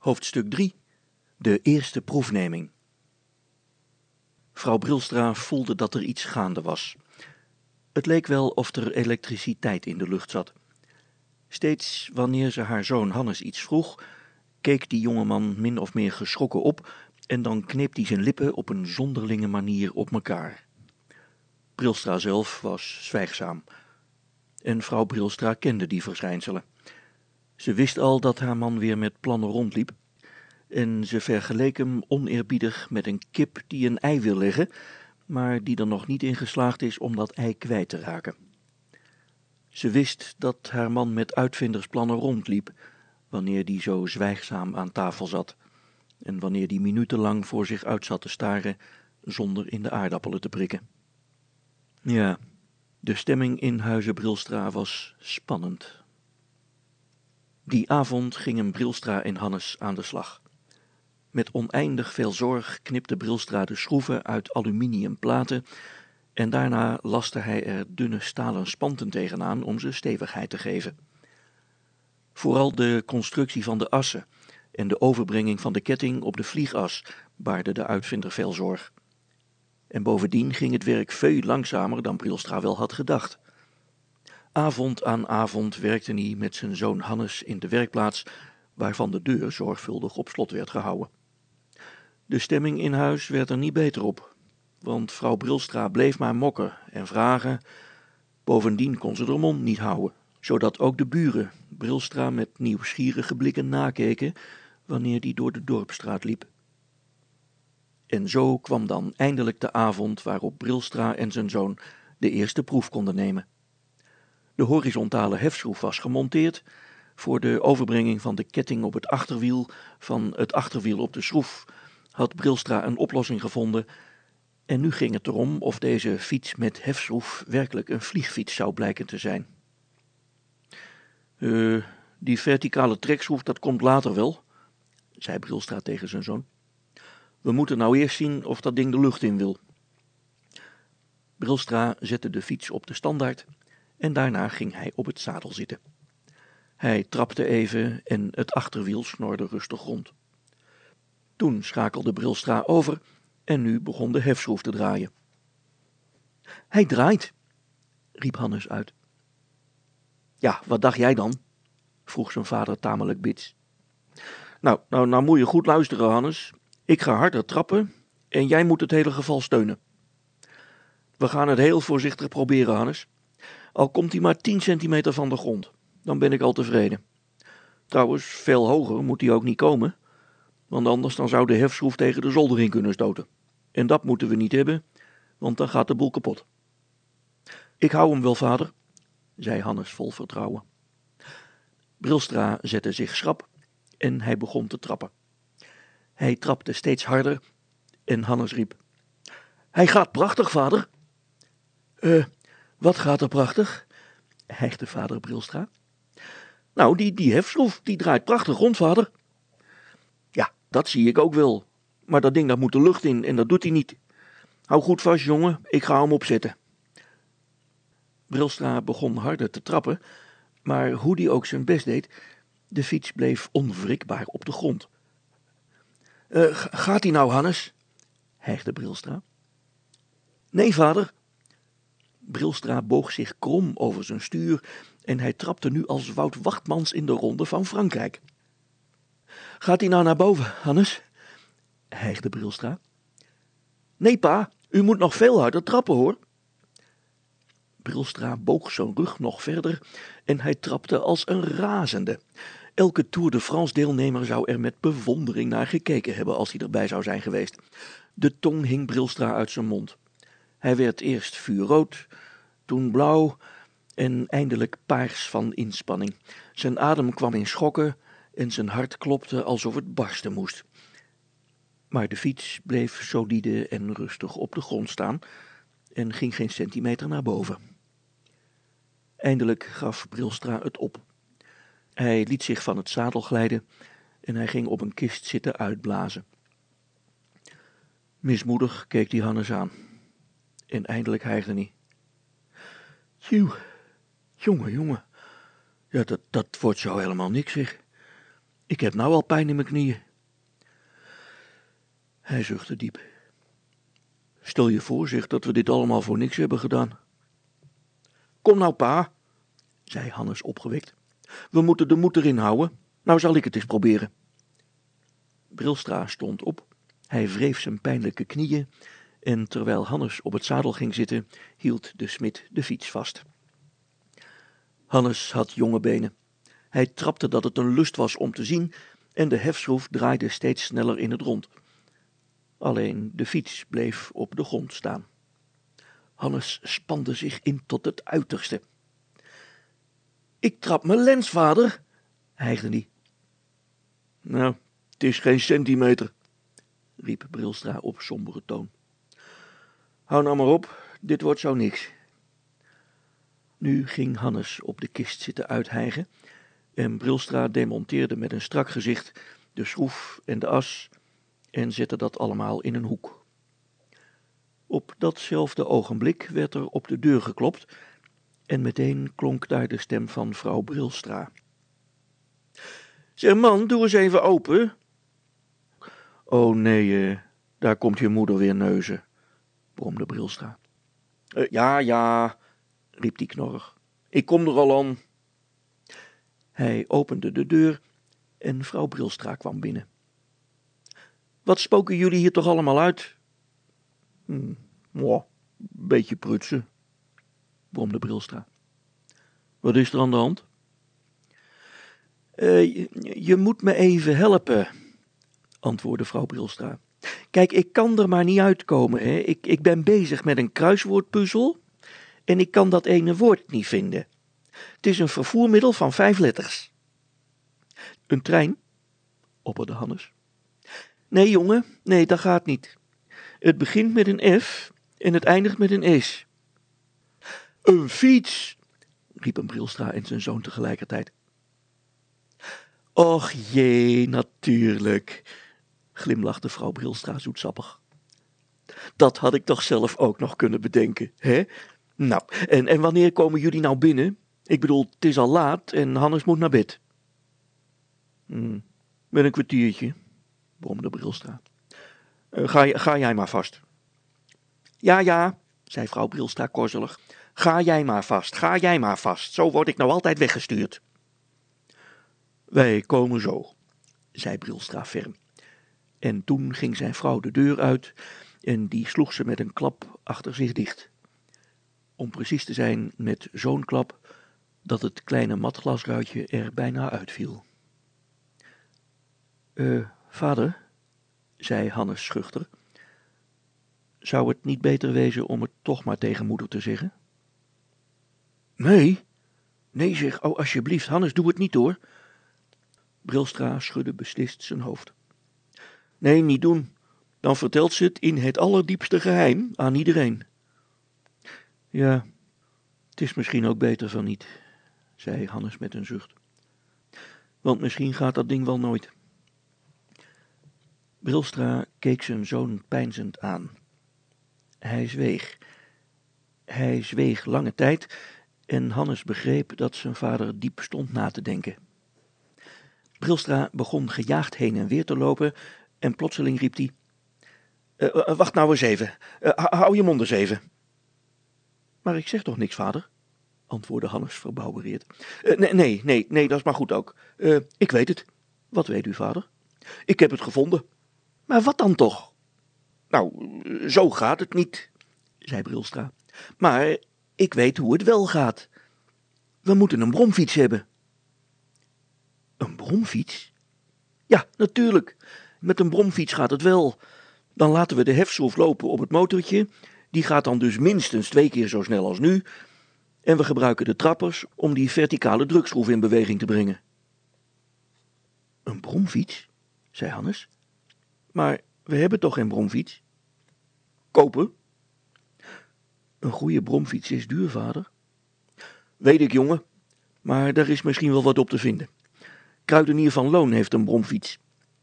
Hoofdstuk 3 De eerste proefneming Vrouw Brilstra voelde dat er iets gaande was. Het leek wel of er elektriciteit in de lucht zat. Steeds wanneer ze haar zoon Hannes iets vroeg, keek die jongeman min of meer geschrokken op en dan kneep hij zijn lippen op een zonderlinge manier op elkaar. Brilstra zelf was zwijgzaam. En vrouw Brilstra kende die verschijnselen. Ze wist al dat haar man weer met plannen rondliep, en ze vergeleek hem oneerbiedig met een kip die een ei wil leggen, maar die er nog niet in geslaagd is om dat ei kwijt te raken. Ze wist dat haar man met uitvindersplannen rondliep, wanneer die zo zwijgzaam aan tafel zat, en wanneer die minutenlang voor zich uit zat te staren, zonder in de aardappelen te prikken. Ja, de stemming in Huizen Brilstra was spannend. Die avond gingen Brilstra en Hannes aan de slag. Met oneindig veel zorg knipte Brilstra de schroeven uit aluminiumplaten en daarna laste hij er dunne stalen spanten tegenaan om ze stevigheid te geven. Vooral de constructie van de assen en de overbrenging van de ketting op de vliegas baarde de uitvinder veel zorg. En bovendien ging het werk veel langzamer dan Brilstra wel had gedacht. Avond aan avond werkte hij met zijn zoon Hannes in de werkplaats, waarvan de deur zorgvuldig op slot werd gehouden. De stemming in huis werd er niet beter op, want vrouw Brilstra bleef maar mokken en vragen. Bovendien kon ze haar mond niet houden, zodat ook de buren Brilstra met nieuwsgierige blikken nakeken wanneer die door de dorpstraat liep. En zo kwam dan eindelijk de avond waarop Brilstra en zijn zoon de eerste proef konden nemen. De horizontale hefschroef was gemonteerd. Voor de overbrenging van de ketting op het achterwiel van het achterwiel op de schroef had Brilstra een oplossing gevonden. En nu ging het erom of deze fiets met hefschroef werkelijk een vliegfiets zou blijken te zijn. Uh, die verticale trekschroef, dat komt later wel, zei Brilstra tegen zijn zoon. We moeten nou eerst zien of dat ding de lucht in wil. Brilstra zette de fiets op de standaard en daarna ging hij op het zadel zitten. Hij trapte even en het achterwiel snorde rustig rond. Toen schakelde Brilstra over en nu begon de hefschroef te draaien. Hij draait, riep Hannes uit. Ja, wat dacht jij dan? vroeg zijn vader tamelijk bits. Nou, nou, nou moet je goed luisteren, Hannes. Ik ga harder trappen en jij moet het hele geval steunen. We gaan het heel voorzichtig proberen, Hannes. Al komt hij maar 10 centimeter van de grond, dan ben ik al tevreden. Trouwens, veel hoger moet hij ook niet komen, want anders dan zou de hefschroef tegen de zoldering kunnen stoten. En dat moeten we niet hebben, want dan gaat de boel kapot. Ik hou hem wel, vader, zei Hannes vol vertrouwen. Brilstra zette zich schrap en hij begon te trappen. Hij trapte steeds harder en Hannes riep: Hij gaat prachtig, vader. Eh, wat gaat er prachtig? hijgde vader Brilstra. Nou, die, die hefschroef, die draait prachtig rond, vader. Ja, dat zie ik ook wel. Maar dat ding, dat moet de lucht in en dat doet hij niet. Hou goed vast, jongen, ik ga hem opzetten. Brilstra begon harder te trappen, maar hoe die ook zijn best deed, de fiets bleef onwrikbaar op de grond. Uh, gaat hij nou, Hannes? hijgde Brilstra. Nee, vader, Brilstra boog zich krom over zijn stuur en hij trapte nu als Wout Wachtmans in de ronde van Frankrijk. Gaat hij nou naar boven, Hannes? hijgde Brilstra. Nee, pa, u moet nog veel harder trappen, hoor. Brilstra boog zijn rug nog verder en hij trapte als een razende. Elke Tour de France deelnemer zou er met bewondering naar gekeken hebben als hij erbij zou zijn geweest. De tong hing Brilstra uit zijn mond. Hij werd eerst vuurrood, toen blauw en eindelijk paars van inspanning. Zijn adem kwam in schokken en zijn hart klopte alsof het barsten moest. Maar de fiets bleef solide en rustig op de grond staan en ging geen centimeter naar boven. Eindelijk gaf Brilstra het op. Hij liet zich van het zadel glijden en hij ging op een kist zitten uitblazen. Mismoedig keek hij Hannes aan. En eindelijk hijgde hij. Tjoe, jongen, jongen. Ja, dat, dat wordt zo helemaal niks, zeg. Ik heb nou al pijn in mijn knieën. Hij zuchtte diep. Stel je voor, zeg, dat we dit allemaal voor niks hebben gedaan. Kom nou, pa, zei Hannes opgewekt. We moeten de moed erin houden. Nou zal ik het eens proberen. Brilstra stond op. Hij wreef zijn pijnlijke knieën en terwijl Hannes op het zadel ging zitten, hield de smid de fiets vast. Hannes had jonge benen. Hij trapte dat het een lust was om te zien en de hefschroef draaide steeds sneller in het rond. Alleen de fiets bleef op de grond staan. Hannes spande zich in tot het uiterste. Ik trap mijn lens, vader, hijgde hij. Nou, het is geen centimeter, riep Brilstra op sombere toon. Hou nou maar op, dit wordt zo niks. Nu ging Hannes op de kist zitten uithijgen en Brilstra demonteerde met een strak gezicht de schroef en de as en zette dat allemaal in een hoek. Op datzelfde ogenblik werd er op de deur geklopt en meteen klonk daar de stem van vrouw Brilstra. Zeg man, doe eens even open. Oh nee, uh, daar komt je moeder weer neuzen, bromde Brilstra. Uh, ja, ja, riep die knorrig. Ik kom er al aan. Hij opende de deur en vrouw Brilstra kwam binnen. Wat spoken jullie hier toch allemaal uit? Hm, beetje prutsen, bromde Brilstra. Wat is er aan de hand? Uh, je, je, moet me even helpen, antwoordde vrouw Brilstra. Kijk, ik kan er maar niet uitkomen. Hè. Ik, ik ben bezig met een kruiswoordpuzzel en ik kan dat ene woord niet vinden. Het is een vervoermiddel van vijf letters. Een trein? opperde Hannes. Nee, jongen, nee, dat gaat niet. Het begint met een F en het eindigt met een S. Een fiets, riepen Brilstra en zijn zoon tegelijkertijd. Och jee, natuurlijk, glimlachte vrouw Brilstra zoetsappig. Dat had ik toch zelf ook nog kunnen bedenken, hè? Nou, en, en wanneer komen jullie nou binnen? Ik bedoel, het is al laat en Hannes moet naar bed. Hmm, met een kwartiertje, bromde Brilstra. Uh, ga, ga jij maar vast. Ja, ja, zei vrouw Brilstra korzelig. Ga jij maar vast, ga jij maar vast. Zo word ik nou altijd weggestuurd. Wij komen zo, zei Brilstra ferm. En toen ging zijn vrouw de deur uit en die sloeg ze met een klap achter zich dicht. Om precies te zijn met zo'n klap dat het kleine matglasruitje er bijna uitviel. Eh, vader, zei Hannes schuchter, zou het niet beter wezen om het toch maar tegen moeder te zeggen? Nee, nee zeg, oh alsjeblieft, Hannes, doe het niet hoor. Brilstra schudde beslist zijn hoofd. Nee, niet doen. Dan vertelt ze het in het allerdiepste geheim aan iedereen. Ja, het is misschien ook beter van niet, zei Hannes met een zucht. Want misschien gaat dat ding wel nooit. Brilstra keek zijn zoon peinzend aan. Hij zweeg. Hij zweeg lange tijd en Hannes begreep dat zijn vader diep stond na te denken. Brilstra begon gejaagd heen en weer te lopen en plotseling riep hij: uh, Wacht nou eens even, hou je mond eens even. Maar ik zeg toch niks, vader? antwoordde Hannes verbouwereerd. nee, nee, nee, nee, dat is maar goed ook. ik weet het. Wat weet u, vader? Ik heb het gevonden. Maar wat dan toch? Nou, zo gaat het niet, zei Brilstra. Maar ik weet hoe het wel gaat. We moeten een bromfiets hebben. Een bromfiets? Ja, natuurlijk. Met een bromfiets gaat het wel. Dan laten we de hefschroef lopen op het motortje. Die gaat dan dus minstens twee keer zo snel als nu. En we gebruiken de trappers om die verticale drukschroef in beweging te brengen. Een bromfiets? zei Hannes. Maar we hebben toch geen bromfiets? Kopen? Een goede bromfiets is duur, vader. Weet ik, jongen. Maar daar is misschien wel wat op te vinden. Kruidenier van Loon heeft een bromfiets.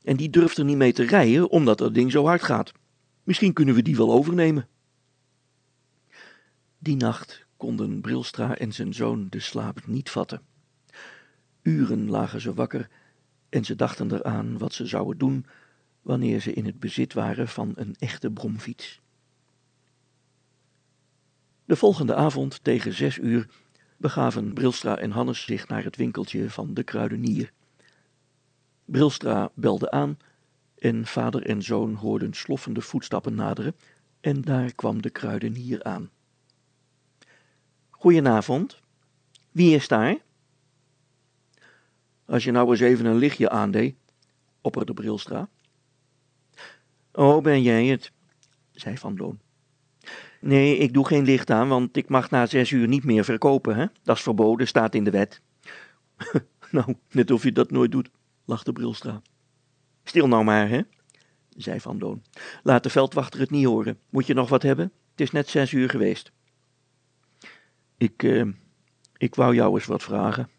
En die durft er niet mee te rijden omdat dat ding zo hard gaat. Misschien kunnen we die wel overnemen. Die nacht konden Brilstra en zijn zoon de slaap niet vatten. Uren lagen ze wakker en ze dachten eraan wat ze zouden doen wanneer ze in het bezit waren van een echte bromfiets. De volgende avond tegen zes uur begaven Brilstra en Hannes zich naar het winkeltje van de kruidenier. Brilstra belde aan en vader en zoon hoorden sloffende voetstappen naderen en daar kwam de kruidenier aan. Goedenavond. Wie is daar? Als je nou eens even een lichtje aandeed, opperde Brilstra. Oh, ben jij het? zei Van Loon. Nee, ik doe geen licht aan, want ik mag na zes uur niet meer verkopen, hè? Dat is verboden, staat in de wet. nou, net of je dat nooit doet, lachte Brilstra. Stil nou maar, hè? zei Van Loon. Laat de veldwachter het niet horen. Moet je nog wat hebben? Het is net zes uur geweest. Ik, uh, ik wou jou eens wat vragen,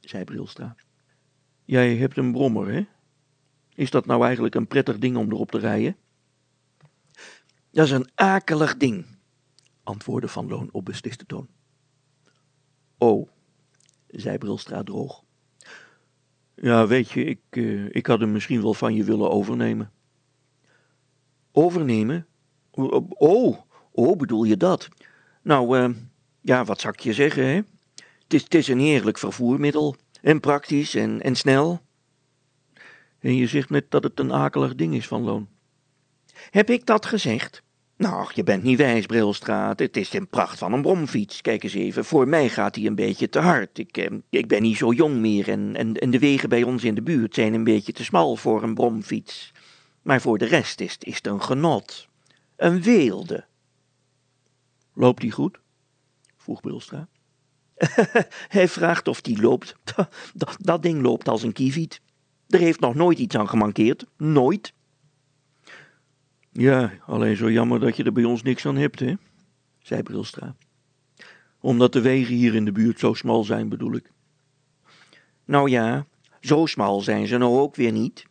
zei Brilstra. Jij hebt een brommer, hè? Is dat nou eigenlijk een prettig ding om erop te rijden? Dat is een akelig ding, antwoordde Van Loon op besliste toon. Oh, zei Brilstra droog. Ja, weet je, ik, uh, ik had hem misschien wel van je willen overnemen. Overnemen? Oh, oh, bedoel je dat? Nou, uh, ja, wat zou ik je zeggen, hè? Het is, het is een heerlijk vervoermiddel, en praktisch en, en snel. En je zegt net dat het een akelig ding is van loon. Heb ik dat gezegd? Nou, je bent niet wijs, Brilstraat. Het is een pracht van een bromfiets. Kijk eens even, voor mij gaat hij een beetje te hard. Ik, eh, ik ben niet zo jong meer en, en, en de wegen bij ons in de buurt zijn een beetje te smal voor een bromfiets. Maar voor de rest is, is het een genot. Een weelde. Loopt die goed? vroeg Brilstra. Hij vraagt of die loopt. Dat, dat ding loopt als een kieviet. Er heeft nog nooit iets aan gemankeerd. Nooit. Ja, alleen zo jammer dat je er bij ons niks aan hebt, hè? zei Brilstra. Omdat de wegen hier in de buurt zo smal zijn, bedoel ik. Nou ja, zo smal zijn ze nou ook weer niet.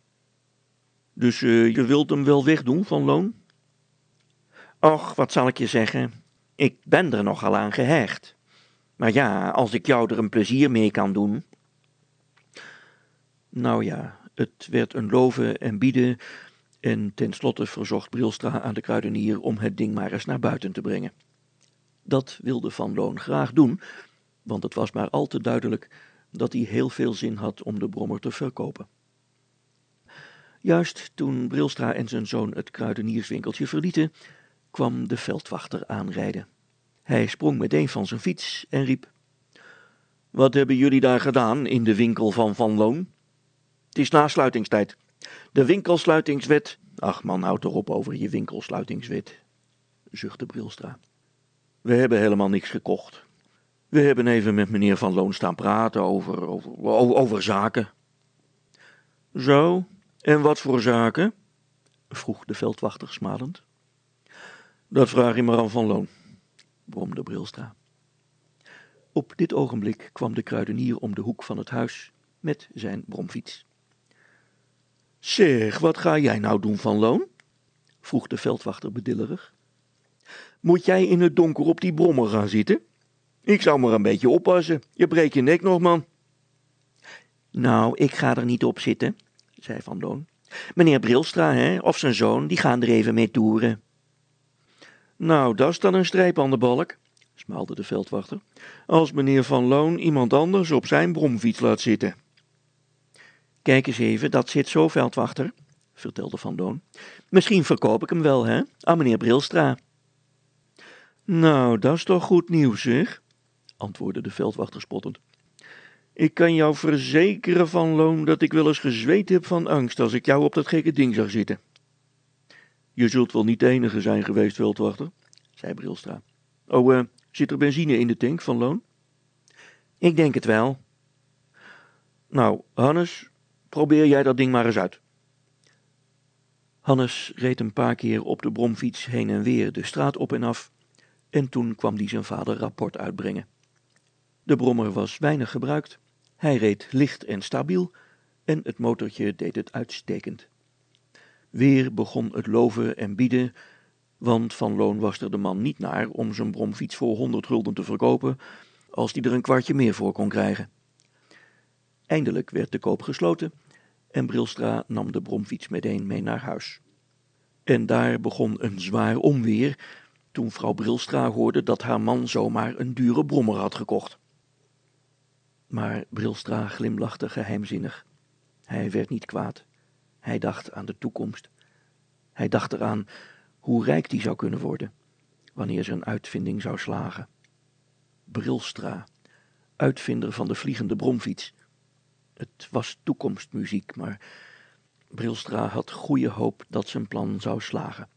Dus uh, je wilt hem wel wegdoen van loon? Och, wat zal ik je zeggen? Ik ben er nogal aan gehecht. Maar ja, als ik jou er een plezier mee kan doen. Nou ja, het werd een loven en bieden, en tenslotte verzocht Brilstra aan de kruidenier om het ding maar eens naar buiten te brengen. Dat wilde Van Loon graag doen, want het was maar al te duidelijk dat hij heel veel zin had om de brommer te verkopen. Juist toen Brilstra en zijn zoon het kruidenierswinkeltje verlieten, kwam de veldwachter aanrijden. Hij sprong meteen van zijn fiets en riep: Wat hebben jullie daar gedaan in de winkel van Van Loon? Het is nasluitingstijd. De winkelsluitingswet. Ach man, houd erop over je winkelsluitingswet, zuchtte Brilstra. We hebben helemaal niks gekocht. We hebben even met meneer Van Loon staan praten over, over, over, over zaken. Zo, en wat voor zaken? vroeg de veldwachter smalend. Dat vraag je maar aan Van Loon, bromde Brilstra. Op dit ogenblik kwam de kruidenier om de hoek van het huis met zijn bromfiets. Zeg, wat ga jij nou doen van loon? vroeg de veldwachter bedillerig. Moet jij in het donker op die brommer gaan zitten? Ik zou maar een beetje oppassen, je breekt je nek nog, man. Nou, ik ga er niet op zitten, zei Van Loon. Meneer Brilstra, hè, of zijn zoon, die gaan er even mee toeren. Nou, dat is dan een streep aan de balk, smaalde de veldwachter, als meneer Van Loon iemand anders op zijn bromfiets laat zitten. Kijk eens even, dat zit zo, veldwachter, vertelde Van Doon. Misschien verkoop ik hem wel, hè, aan meneer Brilstra. Nou, dat is toch goed nieuws, zeg, antwoordde de veldwachter spottend. Ik kan jou verzekeren, Van Loon, dat ik wel eens gezweet heb van angst als ik jou op dat gekke ding zag zitten. Je zult wel niet de enige zijn geweest, veldwachter, zei Brilstra. Oh, uh, zit er benzine in de tank, Van Loon? Ik denk het wel. Nou, Hannes, Probeer jij dat ding maar eens uit. Hannes reed een paar keer op de bromfiets heen en weer de straat op en af, en toen kwam die zijn vader rapport uitbrengen. De brommer was weinig gebruikt, hij reed licht en stabiel, en het motortje deed het uitstekend. Weer begon het loven en bieden, want van loon was er de man niet naar om zijn bromfiets voor honderd gulden te verkopen, als die er een kwartje meer voor kon krijgen. Eindelijk werd de koop gesloten en Brilstra nam de bromfiets meteen mee naar huis. En daar begon een zwaar onweer toen vrouw Brilstra hoorde dat haar man zomaar een dure brommer had gekocht. Maar Brilstra glimlachte geheimzinnig. Hij werd niet kwaad. Hij dacht aan de toekomst. Hij dacht eraan hoe rijk die zou kunnen worden, wanneer zijn uitvinding zou slagen. Brilstra, uitvinder van de vliegende bromfiets. Het was toekomstmuziek, maar Brilstra had goede hoop dat zijn plan zou slagen.